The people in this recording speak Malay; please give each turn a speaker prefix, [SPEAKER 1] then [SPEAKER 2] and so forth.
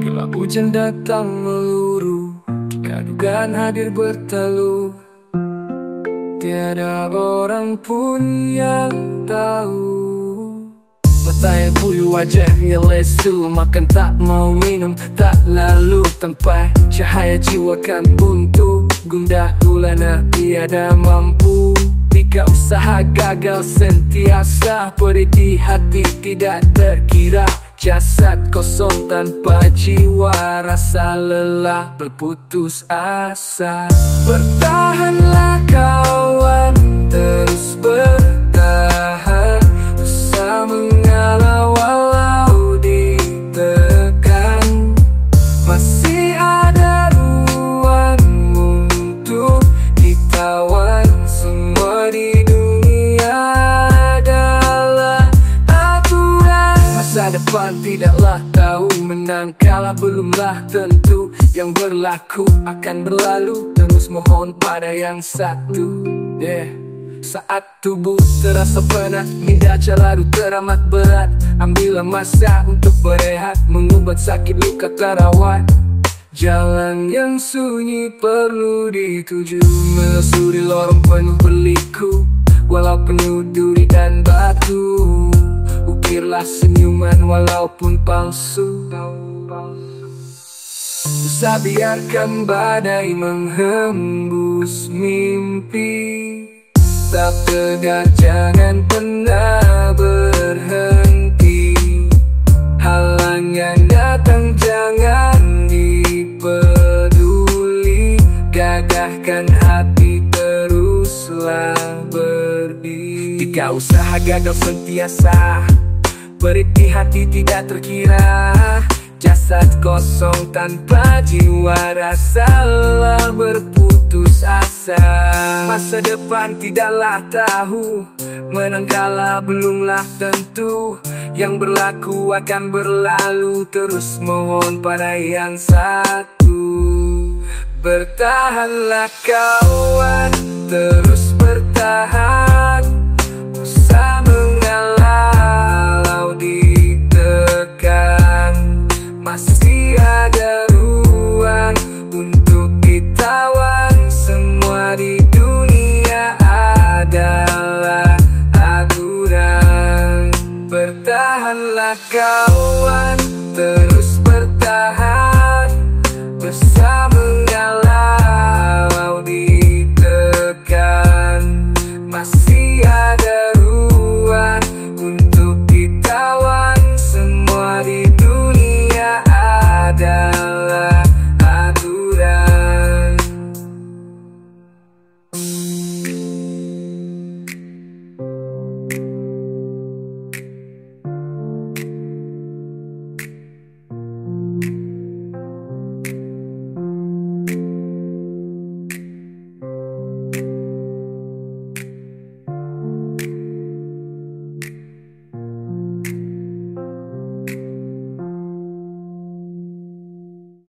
[SPEAKER 1] Gelap hujan datang meluru. Kadugan hadir bertalu Tiada orang pun yang tahu. Mata yang puyu wajahnya lesu. Makan tak mau minum tak lalu Tanpa cahaya jiwa kan buntu. Gundah gulana tiada mampu. Jika usaha gagal sentiasa. Perih di hati tidak terkira Jasad kosong tanpa jiwa Rasa lelah berputus asa. Bertahanlah kawan Terus bertahan depan tidaklah tahu Menang kalah belumlah tentu Yang berlaku akan berlalu. Terus mohon pada yang satu Yeah saat tubuh terasa penat Minda lalu teramat berat. Ambillah masa untuk berehat Mengubat sakit luka terawat. Jalan yang sunyi perlu dituju. Melusuri lorong penuh berliku Walau penuh duri dan batu senyuman walaupun palsu Usah biarkan badai menghembus mimpi. Tetap tegar jangan pernah berhenti. Halangan datang jangan dipeduli. Gagahkan hati teruslah berdiri Jika usaha gagal sentiasa Beriti hati tidak terkira. Jasad kosong tanpa jiwa Rasa lelah berputus asa. Masa depan tidaklah tahu Menang kalah belumlah tentu. Yang berlaku akan berlalu Terus mohon pada yang satu. Bertahanlah kawan Terus bertahan janganlah kau